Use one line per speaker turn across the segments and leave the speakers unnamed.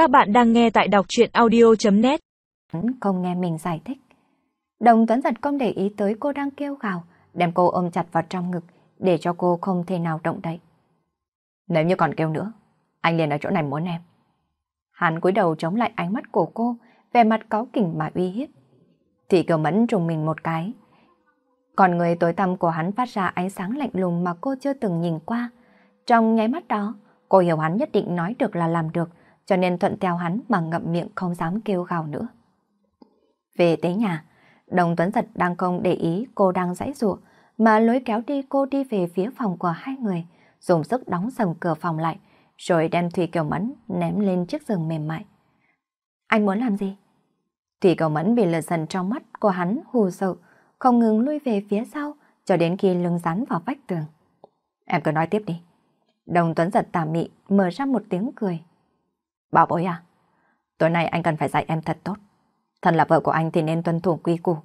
Các bạn đang nghe tại đọc chuyện audio.net
Không nghe mình giải thích. Đồng Tuấn giật không để ý tới cô đang kêu gào, đem cô ôm chặt vào trong ngực để cho cô không thể nào động đậy.
Nếu như còn kêu nữa, anh liền ở chỗ này muốn em.
Hắn cúi đầu chống lại ánh mắt của cô, vẻ mặt cáu kỉnh mà uy hiếp. Thị kiều mẫn trùng mình một cái. Còn người tối tăm của hắn phát ra ánh sáng lạnh lùng mà cô chưa từng nhìn qua. Trong nháy mắt đó, cô hiểu hắn nhất định nói được là làm được, cho nên thuận theo hắn mà ngậm miệng không dám kêu gào nữa. Về tới nhà, Đồng Tuấn Giật đang không để ý cô đang dãy ruộng, mà lối kéo đi cô đi về phía phòng của hai người, dùng sức đóng sầm cửa phòng lại, rồi đem Thủy Kiều Mẫn ném lên chiếc giường mềm mại. Anh muốn làm gì? Thủy Kiều Mẫn bị lửa dần trong mắt của hắn hù sợ, không ngừng lui về phía sau cho đến khi lưng rắn vào vách tường. Em cứ nói tiếp đi. Đồng Tuấn giật tà mị mở ra một tiếng cười. Bảo bối à, tối nay anh cần phải dạy em thật tốt. Thân là vợ của anh thì nên tuân thủ quy củ.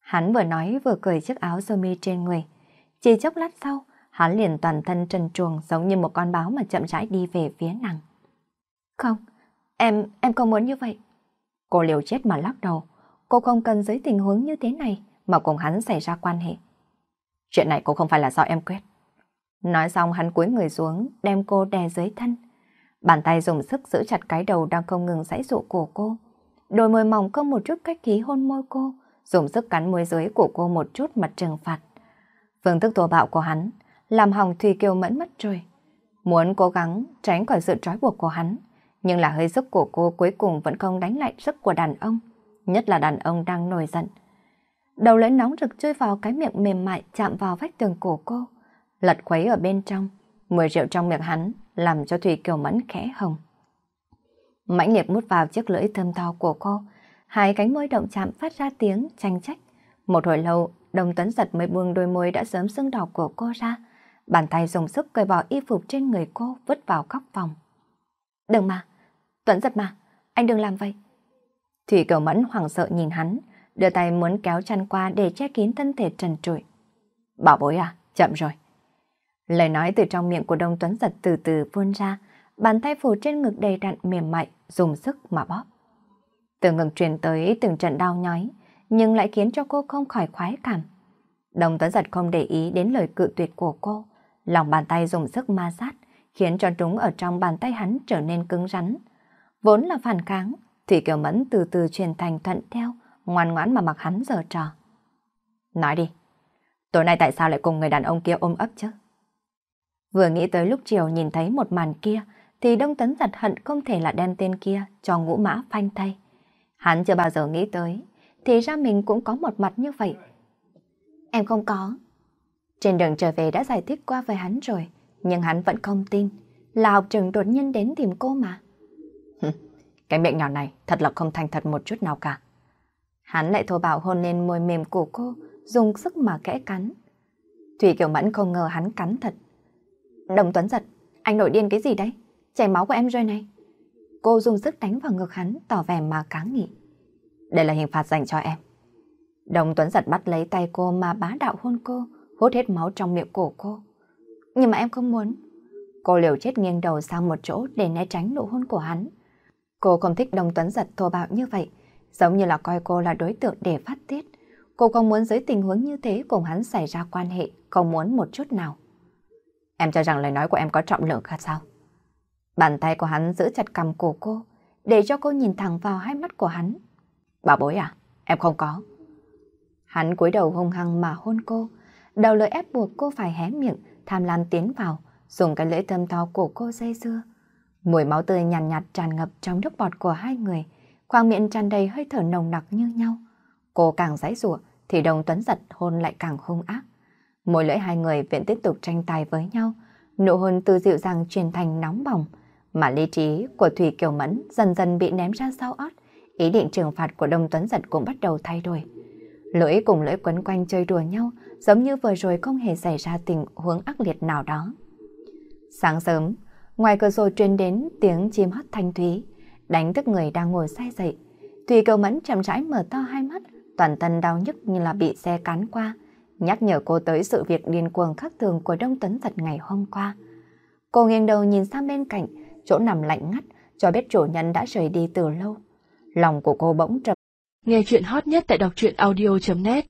Hắn vừa nói vừa cởi chiếc áo sơ mi trên người. Chỉ chốc lát sau, hắn liền toàn thân trần truồng giống như một con báo mà chậm rãi đi về phía nàng. Không, em, em không muốn như vậy. Cô liều chết mà lắc đầu. Cô không cần dưới tình huống như thế này mà cùng hắn xảy ra quan hệ. Chuyện này cũng không phải là do em quyết. Nói xong hắn cúi người xuống, đem cô đè dưới thân. Bàn tay dùng sức giữ chặt cái đầu đang không ngừng giãy dụ của cô. Đôi môi mỏng không một chút cách khí hôn môi cô, dùng sức cắn môi dưới của cô một chút mặt trừng phạt. Phương thức thô bạo của hắn làm hỏng Thùy Kiều mẫn mất rồi. Muốn cố gắng tránh khỏi sự trói buộc của hắn, nhưng là hơi sức của cô cuối cùng vẫn không đánh lại sức của đàn ông, nhất là đàn ông đang nổi giận. Đầu lưỡi nóng rực chui vào cái miệng mềm mại chạm vào vách tường cổ cô, lật khuấy ở bên trong, mùi rượu trong miệng hắn làm cho Thủy Kiều Mẫn khẽ hồng. Mãnh liệt mút vào chiếc lưỡi thơm to của cô, hai cánh môi động chạm phát ra tiếng tranh trách. Một hồi lâu, đồng tuấn giật mới buông đôi môi đã sớm sưng đỏ của cô ra, bàn tay dùng sức cởi bỏ y phục trên người cô vứt vào góc phòng. Đừng mà, Tuấn giật mà, anh đừng làm vậy. Thủy Kiều Mẫn hoảng sợ nhìn hắn, đưa tay muốn kéo chăn qua để che kín thân thể trần trụi. Bảo bối à, chậm rồi. Lời nói từ trong miệng của Đông Tuấn giật từ từ vươn ra, bàn tay phủ trên ngực đầy đặn mềm mại, dùng sức mà bóp. Từ ngực truyền tới từng trận đau nhói, nhưng lại khiến cho cô không khỏi khoái cảm. Đông Tuấn giật không để ý đến lời cự tuyệt của cô, lòng bàn tay dùng sức ma sát, khiến cho chúng ở trong bàn tay hắn trở nên cứng rắn. Vốn là phản kháng, Thủy Kiều Mẫn từ từ truyền thành thuận theo, ngoan ngoãn mà mặc hắn giờ trò. Nói đi, tối nay tại sao lại cùng người đàn ông kia ôm ấp chứ? Vừa nghĩ tới lúc chiều nhìn thấy một màn kia, thì Đông Tấn giật hận không thể là đem tên kia cho ngũ mã phanh tay. Hắn chưa bao giờ nghĩ tới, thì ra mình cũng có một mặt như vậy. Em không có. Trên đường trở về đã giải thích qua với hắn rồi, nhưng hắn vẫn không tin, là học trường đột nhiên đến tìm cô mà.
Cái miệng nhỏ này thật là không thành thật một chút nào cả.
Hắn lại thô bạo hôn lên môi mềm của cô, dùng sức mà kẽ cắn. Thủy Kiều Mẫn không ngờ hắn cắn thật, Đồng Tuấn giật, anh nổi điên cái gì đấy? Chảy máu của em rồi này. Cô dùng sức đánh vào ngực hắn, tỏ vẻ mà cáng nghị.
Đây là hình phạt dành cho em.
Đồng Tuấn giật bắt lấy tay cô mà bá đạo hôn cô, hút hết máu trong miệng cổ cô. Nhưng mà em không muốn. Cô liều chết nghiêng đầu sang một chỗ để né tránh nụ hôn của hắn. Cô không thích Đồng Tuấn giật thô bạo như vậy, giống như là coi cô là đối tượng để phát tiết. Cô không muốn dưới tình huống như thế cùng hắn xảy ra quan hệ, không muốn một chút nào.
Em cho rằng lời nói của em có trọng lượng khác sao?
Bàn tay của hắn giữ chặt cầm cổ cô, để cho cô nhìn thẳng vào hai mắt của hắn.
Bảo bối à? Em không có.
Hắn cúi đầu hung hăng mà hôn cô, đầu lời ép buộc cô phải hé miệng, tham lam tiến vào, dùng cái lưỡi thơm to của cô dây dưa. Mùi máu tươi nhàn nhạt, nhạt tràn ngập trong nước bọt của hai người, khoang miệng tràn đầy hơi thở nồng nặc như nhau. Cô càng giãy giụa thì đồng tuấn giật hôn lại càng hung ác. Môi lưỡi hai người vẫn tiếp tục tranh tài với nhau, nụ hôn từ dịu dàng truyền thành nóng bỏng, mà lý trí của Thủy Kiều Mẫn dần dần bị ném ra sau ót, ý định trừng phạt của Đông Tuấn Giật cũng bắt đầu thay đổi. Lưỡi cùng lưỡi quấn quanh chơi đùa nhau, giống như vừa rồi không hề xảy ra tình huống ác liệt nào đó. Sáng sớm, ngoài cửa sổ truyền đến tiếng chim hót thanh thúy, đánh thức người đang ngồi say dậy. Thủy Kiều Mẫn chậm rãi mở to hai mắt, toàn thân đau nhức như là bị xe cán qua, nhắc nhở cô tới sự việc điên cuồng khác thường của Đông Tuấn Thật ngày hôm qua. Cô nghiêng đầu nhìn sang bên cạnh, chỗ nằm lạnh ngắt, cho biết chủ nhân đã rời đi từ lâu. Lòng của cô bỗng trầm.
Nghe chuyện hot nhất tại đọc truyện audio.net